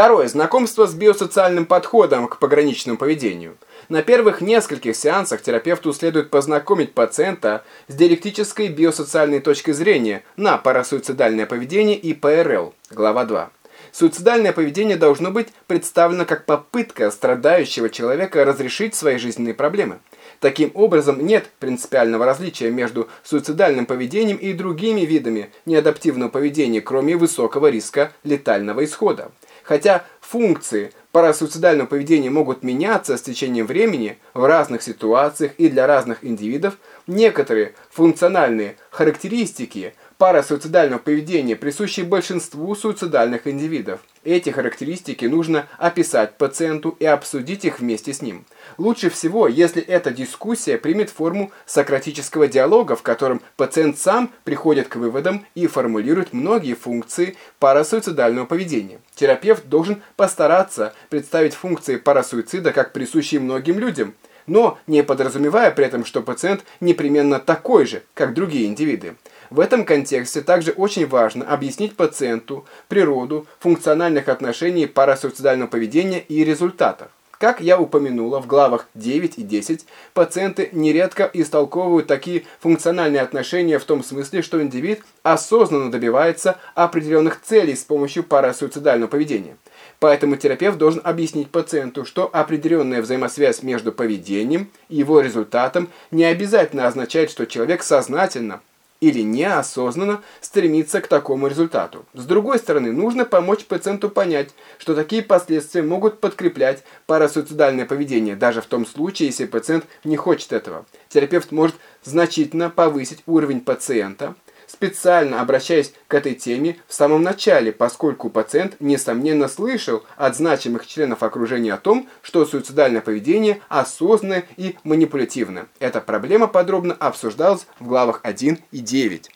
Второе. Знакомство с биосоциальным подходом к пограничному поведению. На первых нескольких сеансах терапевту следует познакомить пациента с диалектической биосоциальной точкой зрения на парасуицидальное поведение и ПРЛ, глава 2. Суицидальное поведение должно быть представлено как попытка страдающего человека разрешить свои жизненные проблемы. Таким образом, нет принципиального различия между суицидальным поведением и другими видами неадаптивного поведения, кроме высокого риска летального исхода. Хотя функции парасуицидального поведения могут меняться с течением времени в разных ситуациях и для разных индивидов, некоторые функциональные характеристики парасуицидального поведения присущи большинству суицидальных индивидов. Эти характеристики нужно описать пациенту и обсудить их вместе с ним. Лучше всего, если эта дискуссия примет форму сократического диалога, в котором пациент сам приходит к выводам и формулирует многие функции парасуицидального поведения. Терапевт должен постараться представить функции парасуицида как присущие многим людям, но не подразумевая при этом, что пациент непременно такой же, как другие индивиды. В этом контексте также очень важно объяснить пациенту природу функциональных отношений парасуицидального поведения и результатов. Как я упомянула в главах 9 и 10, пациенты нередко истолковывают такие функциональные отношения в том смысле, что индивид осознанно добивается определенных целей с помощью парасуицидального поведения. Поэтому терапевт должен объяснить пациенту, что определенная взаимосвязь между поведением и его результатом не обязательно означает, что человек сознательно или неосознанно стремится к такому результату. С другой стороны, нужно помочь пациенту понять, что такие последствия могут подкреплять парасуицидальное поведение, даже в том случае, если пациент не хочет этого. Терапевт может значительно повысить уровень пациента, специально обращаясь к этой теме в самом начале, поскольку пациент, несомненно, слышал от значимых членов окружения о том, что суицидальное поведение осознанно и манипулятивно. Эта проблема подробно обсуждалась в главах 1 и 9.